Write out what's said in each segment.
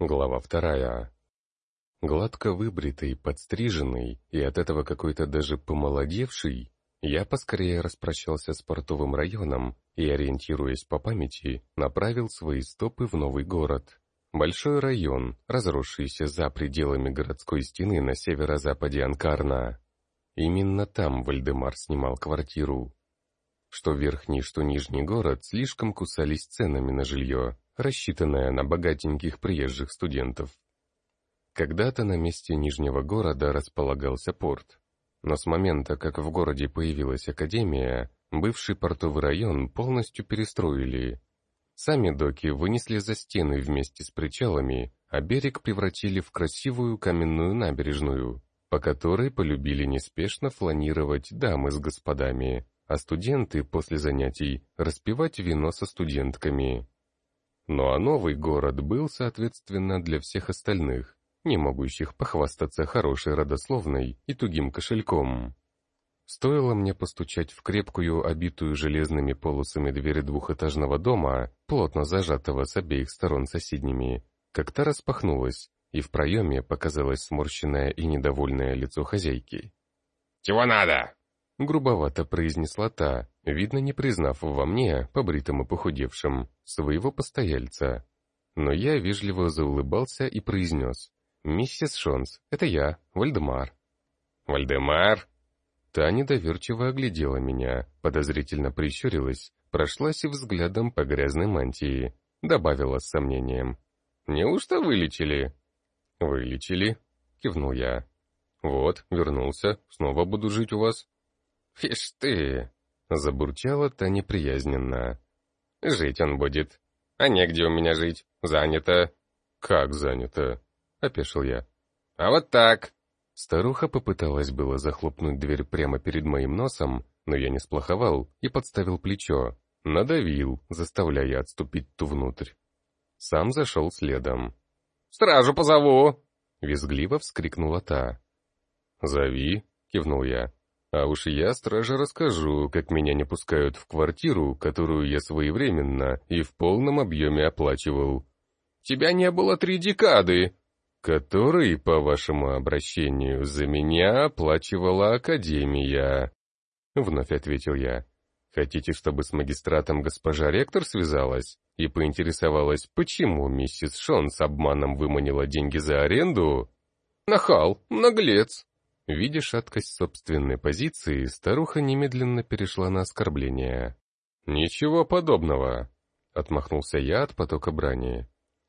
Глава вторая. Гладко выбритый, подстриженный и от этого какой-то даже помолодевший, я поскорее распрощался с портовым районом и, ориентируясь по памяти, направил свои стопы в новый город. Большой район, разросшийся за пределами городской стены на северо-западе Анкарна. Именно там Вальдемар снимал квартиру. Что верхний, что нижний город слишком кусались ценами на жилье, рассчитанное на богатеньких приезжих студентов. Когда-то на месте Нижнего города располагался порт, но с момента, как в городе появилась академия, бывший портовый район полностью перестроили. Сами доки вынесли за стены вместе с причалами, а берег превратили в красивую каменную набережную, по которой полюбили неспешно фланировать дамы с господами, а студенты после занятий распивать вино со студентками. Ну а новый город был, соответственно, для всех остальных, не могущих похвастаться хорошей родословной и тугим кошельком. Стоило мне постучать в крепкую, обитую железными полосами дверь двухэтажного дома, плотно зажатого с обеих сторон соседними, как та распахнулась, и в проеме показалось сморщенное и недовольное лицо хозяйки. «Чего надо?» Грубовато произнесла та, видно не признав во мне, побритым и похудевшим, своего постояльца. Но я вежливо заулыбался и произнес. «Миссис Шонс, это я, Вальдемар». «Вальдемар?» Та недоверчиво оглядела меня, подозрительно прищурилась, прошлась взглядом по грязной мантии, добавила с сомнением. «Неужто вылечили?» «Вылечили», — кивнул я. «Вот, вернулся, снова буду жить у вас». «Ишь ты!» — забурчала та неприязненно. «Жить он будет. А негде у меня жить. Занято». «Как занято?» — опешил я. «А вот так». Старуха попыталась было захлопнуть дверь прямо перед моим носом, но я не сплоховал и подставил плечо. Надавил, заставляя отступить ту внутрь. Сам зашел следом. «Стражу позову!» — визгливо вскрикнула та. «Зови!» — кивнул я. А уж я страже расскажу, как меня не пускают в квартиру, которую я своевременно и в полном объеме оплачивал. Тебя не было три декады. Который, по вашему обращению, за меня оплачивала Академия. Вновь ответил я. Хотите, чтобы с магистратом госпожа ректор связалась и поинтересовалась, почему миссис Шон с обманом выманила деньги за аренду? Нахал, наглец. Видя шаткость собственной позиции, старуха немедленно перешла на оскорбление. «Ничего подобного», — отмахнулся я от потока брани.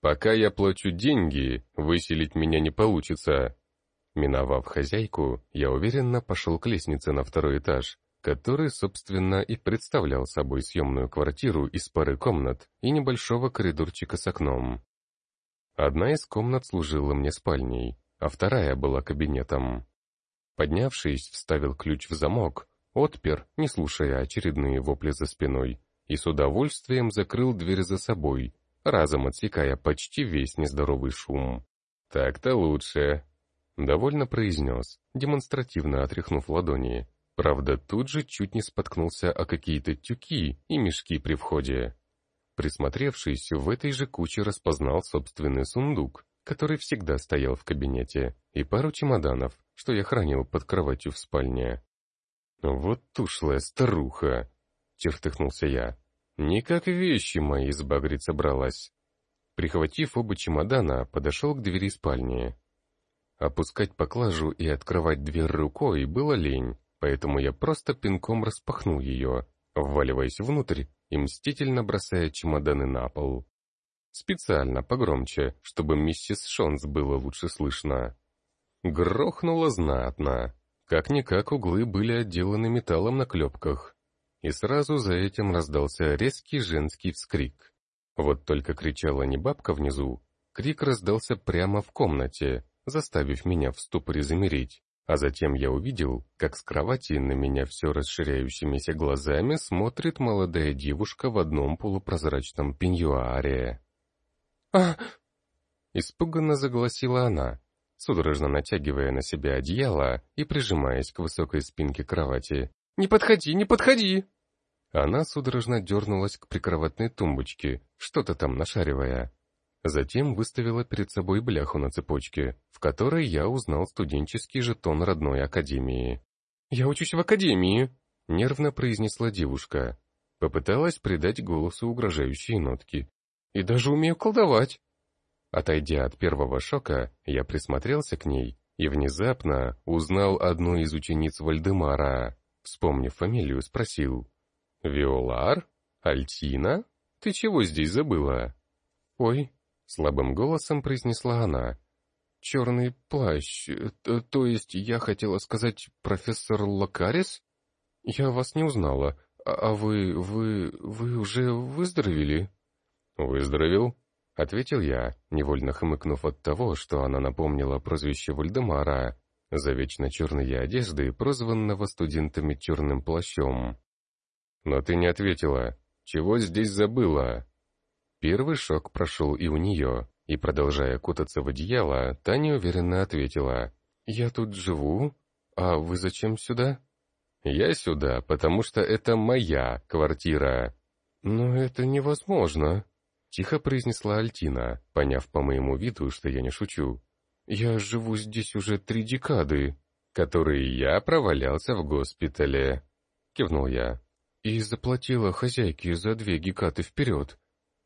«Пока я плачу деньги, выселить меня не получится». Миновав хозяйку, я уверенно пошел к лестнице на второй этаж, который, собственно, и представлял собой съемную квартиру из пары комнат и небольшого коридорчика с окном. Одна из комнат служила мне спальней, а вторая была кабинетом. Поднявшись, вставил ключ в замок, отпер, не слушая очередные вопли за спиной, и с удовольствием закрыл дверь за собой, разом отсекая почти весь нездоровый шум. «Так-то лучше», — довольно произнес, демонстративно отряхнув ладони. Правда, тут же чуть не споткнулся о какие-то тюки и мешки при входе. Присмотревшись, в этой же куче распознал собственный сундук, который всегда стоял в кабинете, и пару чемоданов, что я хранил под кроватью в спальне. «Вот тушлая старуха!» — чертыхнулся я. «Никак вещи мои сбагрить собралась». Прихватив оба чемодана, подошел к двери спальни. Опускать поклажу и открывать дверь рукой было лень, поэтому я просто пинком распахнул ее, вваливаясь внутрь и мстительно бросая чемоданы на пол. Специально погромче, чтобы миссис Шонс было лучше слышно. Грохнуло знатно. Как-никак углы были отделаны металлом на клепках. И сразу за этим раздался резкий женский вскрик. Вот только кричала не бабка внизу. Крик раздался прямо в комнате, заставив меня в ступоре замереть. А затем я увидел, как с кровати на меня все расширяющимися глазами смотрит молодая девушка в одном полупрозрачном пеньюаре. «А...» Испуганно загласила она, судорожно натягивая на себя одеяло и прижимаясь к высокой спинке кровати. «Не подходи, не подходи!» Она судорожно дернулась к прикроватной тумбочке, что-то там нашаривая. Затем выставила перед собой бляху на цепочке, в которой я узнал студенческий жетон родной академии. «Я учусь в академии», — нервно произнесла девушка. Попыталась придать голосу угрожающие нотки. «И даже умею колдовать». Отойдя от первого шока, я присмотрелся к ней и внезапно узнал одну из учениц Вальдемара. Вспомнив фамилию, спросил. «Виолар? Альтина? Ты чего здесь забыла?» «Ой», — слабым голосом произнесла она. «Черный плащ, то, то есть я хотела сказать профессор Лакарис? Я вас не узнала, а, а вы, вы, вы уже выздоровели?» «Выздоровел?» — ответил я, невольно хмыкнув от того, что она напомнила прозвище Вальдемара, за вечно черные одежды, прозванного студентами черным плащом. «Но ты не ответила. Чего здесь забыла?» Первый шок прошел и у нее, и, продолжая кутаться в одеяло, та неуверенно ответила. «Я тут живу? А вы зачем сюда?» «Я сюда, потому что это моя квартира». «Но это невозможно», — тихо произнесла Альтина, поняв по моему виду, что я не шучу. «Я живу здесь уже три декады, которые я провалялся в госпитале», — кивнул я. «И заплатила хозяйке за две гекаты вперед».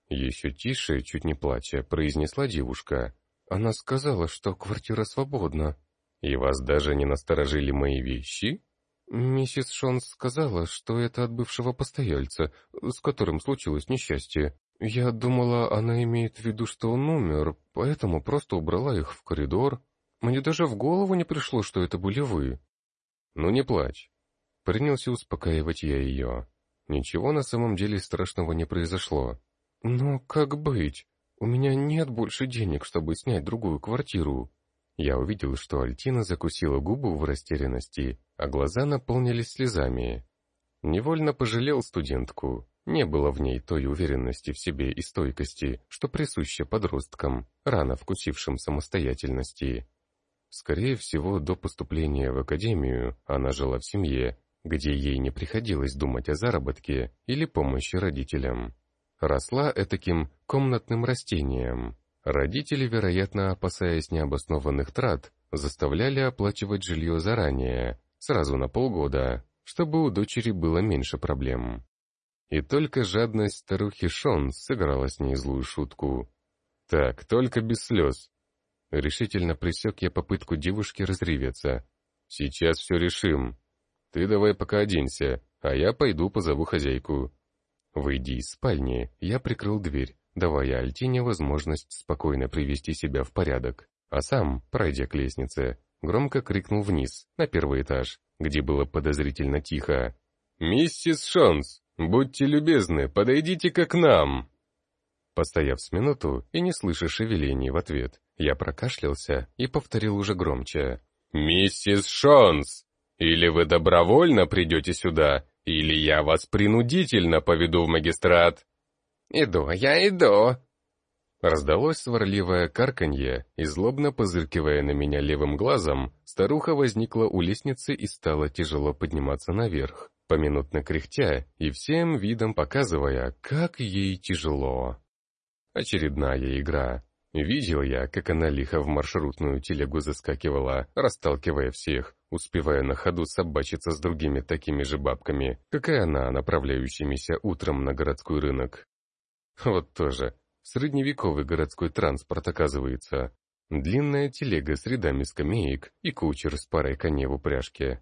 Еще тише, чуть не плача, произнесла девушка. «Она сказала, что квартира свободна». «И вас даже не насторожили мои вещи?» «Миссис Шонс сказала, что это от бывшего постояльца, с которым случилось несчастье. Я думала, она имеет в виду, что он умер, поэтому просто убрала их в коридор. Мне даже в голову не пришло, что это были вы». «Ну не плачь». Принялся успокаивать я ее. Ничего на самом деле страшного не произошло. «Но как быть? У меня нет больше денег, чтобы снять другую квартиру». Я увидел, что Альтина закусила губу в растерянности, а глаза наполнились слезами. Невольно пожалел студентку. Не было в ней той уверенности в себе и стойкости, что присуща подросткам, рано вкусившим самостоятельности. Скорее всего, до поступления в академию она жила в семье, где ей не приходилось думать о заработке или помощи родителям. Росла этаким комнатным растением, Родители, вероятно, опасаясь необоснованных трат, заставляли оплачивать жилье заранее, сразу на полгода, чтобы у дочери было меньше проблем. И только жадность старухи Шон сыграла с ней злую шутку. «Так, только без слез». Решительно пресек я попытку девушки разреветься. «Сейчас все решим. Ты давай пока оденься, а я пойду позову хозяйку». Выйди из спальни, я прикрыл дверь, давая Альтине возможность спокойно привести себя в порядок, а сам, пройдя к лестнице, громко крикнул вниз, на первый этаж, где было подозрительно тихо. «Миссис Шонс, будьте любезны, подойдите-ка к нам!» Постояв с минуту и не слыша шевелений в ответ, я прокашлялся и повторил уже громче. «Миссис Шонс, или вы добровольно придете сюда, или я вас принудительно поведу в магистрат!» «Иду, я иду!» Раздалось сварливое карканье, и злобно позыркивая на меня левым глазом, старуха возникла у лестницы и стала тяжело подниматься наверх, поминутно кряхтя и всем видом показывая, как ей тяжело. Очередная игра. Видел я, как она лихо в маршрутную телегу заскакивала, расталкивая всех, успевая на ходу собачиться с другими такими же бабками, как и она, направляющимися утром на городской рынок. Вот тоже. Средневековый городской транспорт, оказывается. Длинная телега с рядами скамеек и кучер с парой коней в упряжке.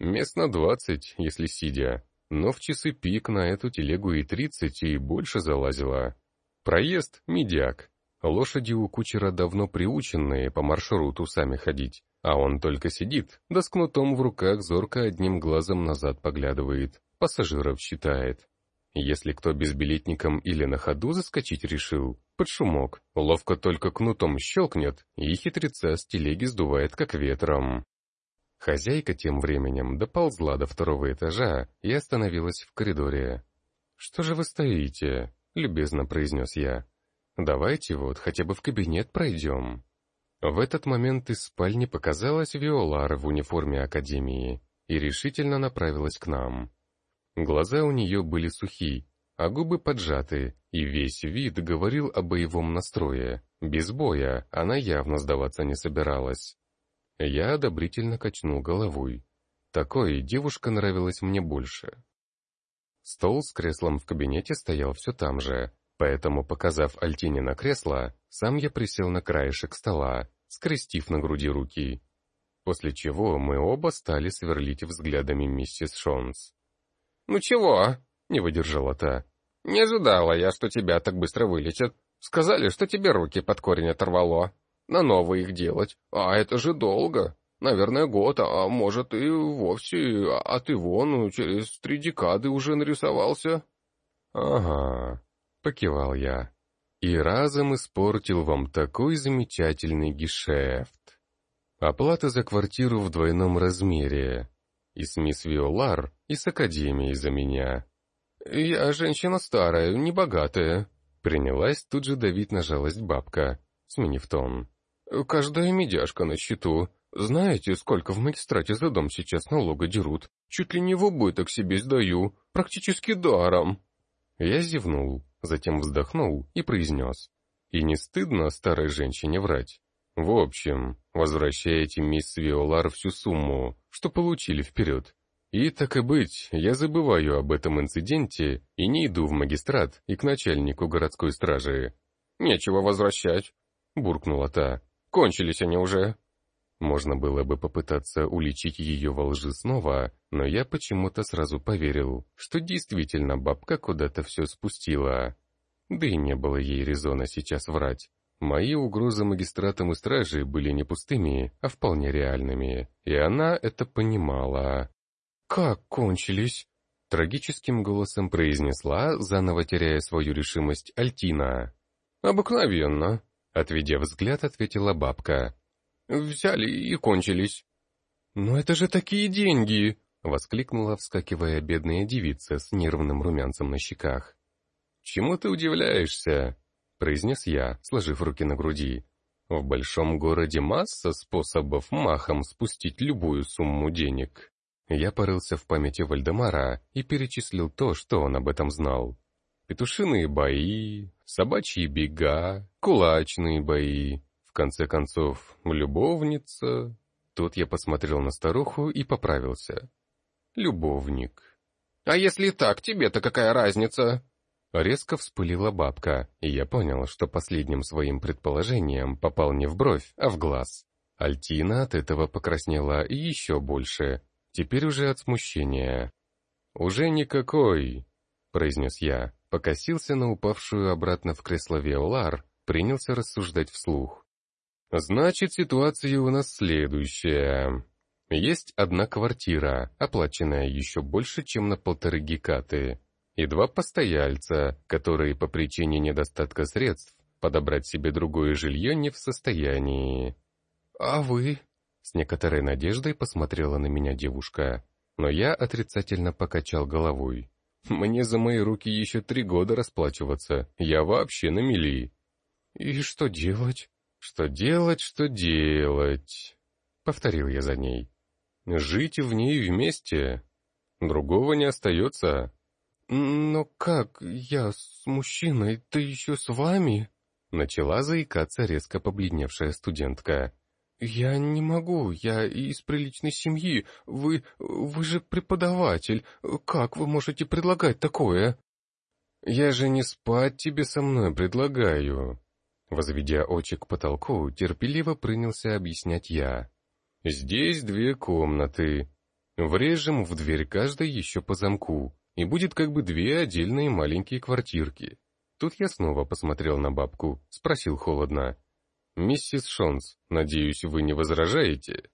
Мест на двадцать, если сидя, но в часы пик на эту телегу и тридцать, и больше залазило. Проезд — медяк. Лошади у кучера давно приученные по маршруту сами ходить, а он только сидит, да с кнутом в руках зорко одним глазом назад поглядывает, пассажиров считает. Если кто безбилетником или на ходу заскочить решил, под шумок, ловко только кнутом щелкнет, и хитреца с телеги сдувает как ветром. Хозяйка тем временем доползла до второго этажа и остановилась в коридоре. «Что же вы стоите?» — любезно произнес я. «Давайте вот хотя бы в кабинет пройдем». В этот момент из спальни показалась Виолара в униформе Академии и решительно направилась к нам. Глаза у нее были сухи, а губы поджаты, и весь вид говорил о боевом настрое. Без боя она явно сдаваться не собиралась. Я одобрительно качнул головой. Такой девушка нравилась мне больше. Стол с креслом в кабинете стоял все там же, поэтому, показав Альтине на кресло, сам я присел на краешек стола, скрестив на груди руки. После чего мы оба стали сверлить взглядами миссис Шонс. «Ну чего?» — не выдержала та. «Не ожидала я, что тебя так быстро вылечат. Сказали, что тебе руки под корень оторвало. На новые их делать. А это же долго. Наверное, год, а может и вовсе, а ты вон через три декады уже нарисовался». «Ага», — покивал я. «И разом испортил вам такой замечательный гешефт. Оплата за квартиру в двойном размере. И с мисс Виолар, и с Академией за меня. «Я женщина старая, небогатая», — принялась тут же давить на жалость бабка, сменив тон. «Каждая медяшка на счету. Знаете, сколько в магистрате за дом сейчас налога дерут? Чуть ли не в убыток себе сдаю, практически даром». Я зевнул, затем вздохнул и произнес. «И не стыдно старой женщине врать? В общем, возвращаете мисс Виолар всю сумму, что получили вперед. И так и быть, я забываю об этом инциденте и не иду в магистрат и к начальнику городской стражи. «Нечего возвращать», — буркнула та. «Кончились они уже». Можно было бы попытаться уличить ее во лжи снова, но я почему-то сразу поверил, что действительно бабка куда-то все спустила. Да и не было ей резона сейчас врать. Мои угрозы магистратам и стражи были не пустыми, а вполне реальными, и она это понимала. «Как кончились?» — трагическим голосом произнесла, заново теряя свою решимость, Альтина. «Обыкновенно», — отведя взгляд, ответила бабка. «Взяли и кончились». «Но это же такие деньги!» — воскликнула, вскакивая бедная девица с нервным румянцем на щеках. «Чему ты удивляешься?» — произнес я, сложив руки на груди. «В большом городе масса способов махом спустить любую сумму денег». Я порылся в памяти Вальдемара и перечислил то, что он об этом знал. Петушиные бои, собачьи бега, кулачные бои, в конце концов, любовница. Тут я посмотрел на старуху и поправился. Любовник. «А если так, тебе-то какая разница?» Резко вспылила бабка, и я понял, что последним своим предположением попал не в бровь, а в глаз. Альтина от этого покраснела еще больше, теперь уже от смущения. «Уже никакой», — произнес я, покосился на упавшую обратно в кресло Виолар, принялся рассуждать вслух. «Значит, ситуация у нас следующая. Есть одна квартира, оплаченная еще больше, чем на полторы гекаты, и два постояльца, которые по причине недостатка средств подобрать себе другое жилье не в состоянии. «А вы?» С некоторой надеждой посмотрела на меня девушка, но я отрицательно покачал головой. Мне за мои руки еще три года расплачиваться, я вообще на мели. И что делать? Что делать, что делать? Повторил я за ней. Жить в ней вместе. Другого не остается. «Но как? Я с мужчиной, ты еще с вами?» Начала заикаться резко побледневшая студентка. «Я не могу, я из приличной семьи. Вы... вы же преподаватель. Как вы можете предлагать такое?» «Я же не спать тебе со мной предлагаю». Возведя очи к потолку, терпеливо принялся объяснять я. «Здесь две комнаты. Врежем в дверь каждой еще по замку, и будет как бы две отдельные маленькие квартирки». Тут я снова посмотрел на бабку, спросил холодно. «Миссис Шонс, надеюсь, вы не возражаете?»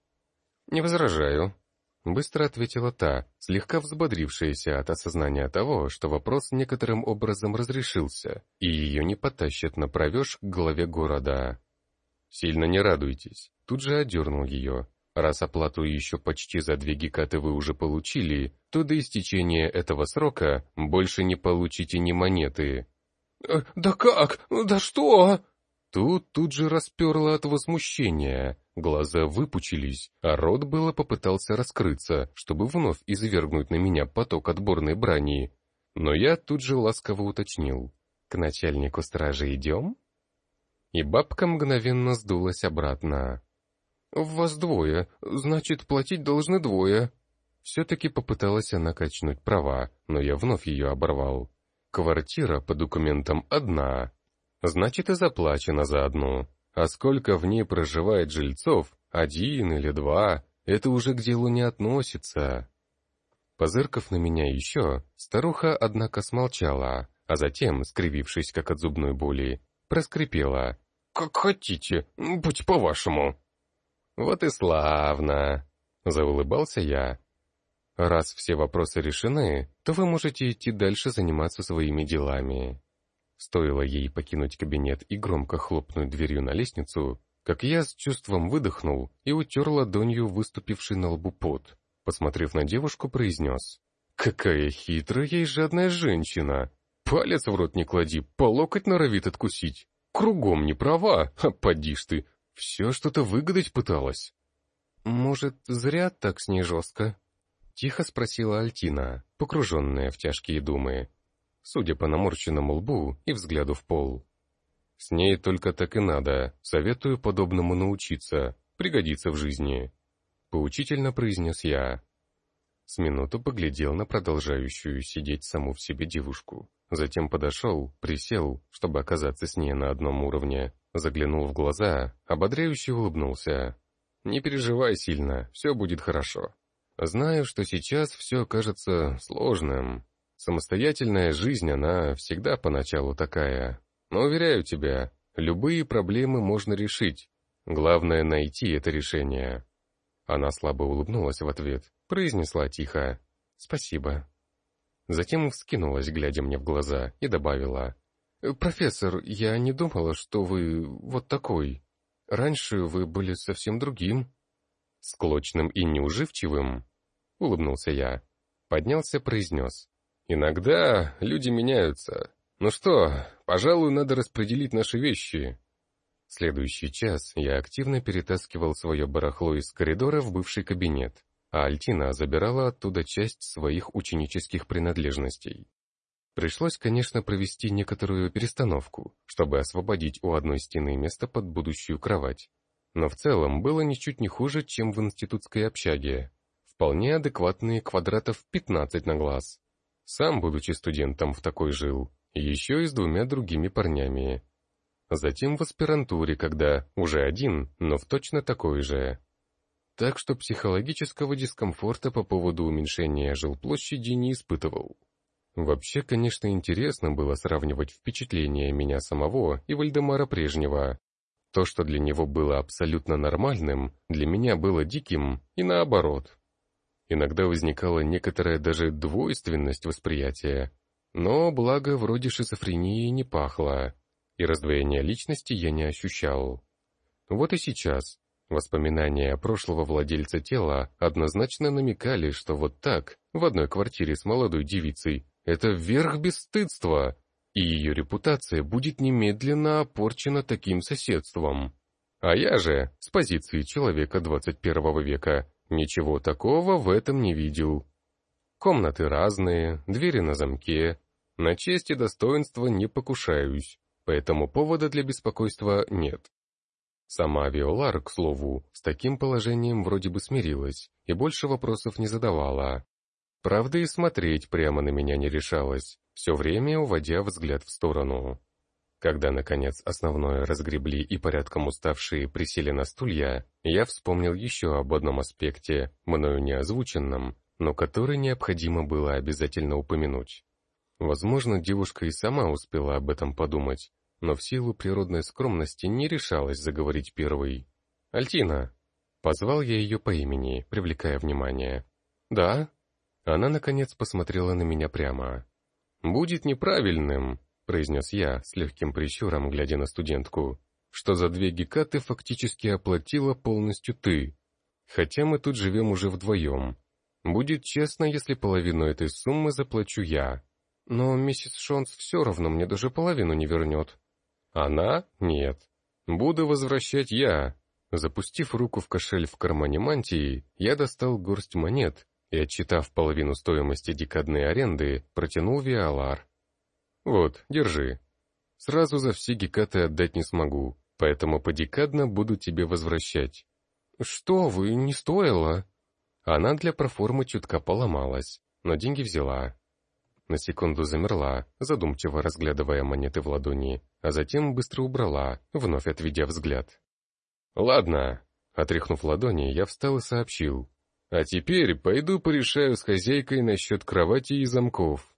«Не возражаю», — быстро ответила та, слегка взбодрившаяся от осознания того, что вопрос некоторым образом разрешился, и ее не потащат на провеж к главе города. «Сильно не радуйтесь», — тут же одернул ее. «Раз оплату еще почти за две гекаты вы уже получили, то до истечения этого срока больше не получите ни монеты». «Э, «Да как? Да что?» Тут тут же расперло от возмущения, глаза выпучились, а рот было попытался раскрыться, чтобы вновь извергнуть на меня поток отборной брани. Но я тут же ласково уточнил. «К начальнику стражи идем?» И бабка мгновенно сдулась обратно. «В вас двое, значит, платить должны двое». Все-таки попыталась она качнуть права, но я вновь ее оборвал. Квартира по документам одна, значит и заплачено за одну. А сколько в ней проживает жильцов, один или два, это уже к делу не относится. Позыркав на меня еще, старуха, однако, смолчала, а затем, скривившись, как от зубной боли, проскрипела. «Как хотите, будь по-вашему». «Вот и славно!» — заулыбался я. «Раз все вопросы решены, то вы можете идти дальше заниматься своими делами». Стоило ей покинуть кабинет и громко хлопнуть дверью на лестницу, как я с чувством выдохнул и утер ладонью выступивший на лбу пот. Посмотрев на девушку, произнес. «Какая хитрая и жадная женщина! Палец в рот не клади, по локоть норовит откусить. Кругом не права, а поди ж ты, все что-то выгадать пыталась». «Может, зря так с ней жестко?» Тихо спросила Альтина, погруженная в тяжкие думы судя по наморщенному лбу и взгляду в пол. С ней только так и надо, советую подобному научиться, пригодится в жизни. Поучительно произнес я. С минуту поглядел на продолжающую сидеть саму в себе девушку. Затем подошел, присел, чтобы оказаться с ней на одном уровне, заглянул в глаза, ободряюще улыбнулся. «Не переживай сильно, все будет хорошо. Знаю, что сейчас все кажется сложным, Самостоятельная жизнь, она всегда поначалу такая. Но, уверяю тебя, любые проблемы можно решить. Главное — найти это решение». Она слабо улыбнулась в ответ, произнесла тихо «Спасибо». Затем вскинулась, глядя мне в глаза, и добавила «Профессор, я не думала, что вы вот такой. Раньше вы были совсем другим». «Склочным и неуживчивым?» — улыбнулся я. Поднялся, произнес Иногда люди меняются. Ну что, пожалуй, надо распределить наши вещи. Следующий час я активно перетаскивал свое барахло из коридора в бывший кабинет, а Альтина забирала оттуда часть своих ученических принадлежностей. Пришлось, конечно, провести некоторую перестановку, чтобы освободить у одной стены место под будущую кровать. Но в целом было ничуть не хуже, чем в институтской общаге. Вполне адекватные квадратов 15 на глаз. Сам, будучи студентом, в такой жил, еще и с двумя другими парнями. Затем в аспирантуре, когда уже один, но в точно такой же. Так что психологического дискомфорта по поводу уменьшения жилплощади не испытывал. Вообще, конечно, интересно было сравнивать впечатления меня самого и Вальдемара прежнего. То, что для него было абсолютно нормальным, для меня было диким и наоборот. Иногда возникала некоторая даже двойственность восприятия. Но, благо, вроде шизофрении не пахло, и раздвоения личности я не ощущал. Вот и сейчас. Воспоминания прошлого владельца тела однозначно намекали, что вот так, в одной квартире с молодой девицей, это верх бесстыдства, и ее репутация будет немедленно опорчена таким соседством. А я же, с позиции человека 21 века, Ничего такого в этом не видел. Комнаты разные, двери на замке. На честь и достоинство не покушаюсь, поэтому повода для беспокойства нет. Сама Виолар, к слову, с таким положением вроде бы смирилась и больше вопросов не задавала. Правда, и смотреть прямо на меня не решалась, все время уводя взгляд в сторону. Когда, наконец, основное разгребли и порядком уставшие присели на стулья, я вспомнил еще об одном аспекте, мною не озвученном, но который необходимо было обязательно упомянуть. Возможно, девушка и сама успела об этом подумать, но в силу природной скромности не решалась заговорить первой. «Альтина!» Позвал я ее по имени, привлекая внимание. «Да?» Она, наконец, посмотрела на меня прямо. «Будет неправильным, произнес я, с легким прищуром, глядя на студентку, что за две гекаты фактически оплатила полностью ты. Хотя мы тут живем уже вдвоем. Будет честно, если половину этой суммы заплачу я. Но миссис Шонс все равно мне даже половину не вернет. Она? Нет. Буду возвращать я. Запустив руку в кошель в кармане мантии, я достал горсть монет и, отчитав половину стоимости декадной аренды, протянул Виалар. «Вот, держи. Сразу за все гекаты отдать не смогу, поэтому подекадно буду тебе возвращать». «Что вы, не стоило?» Она для проформы чутка поломалась, но деньги взяла. На секунду замерла, задумчиво разглядывая монеты в ладони, а затем быстро убрала, вновь отведя взгляд. «Ладно», — отряхнув ладони, я встал и сообщил. «А теперь пойду порешаю с хозяйкой насчет кровати и замков».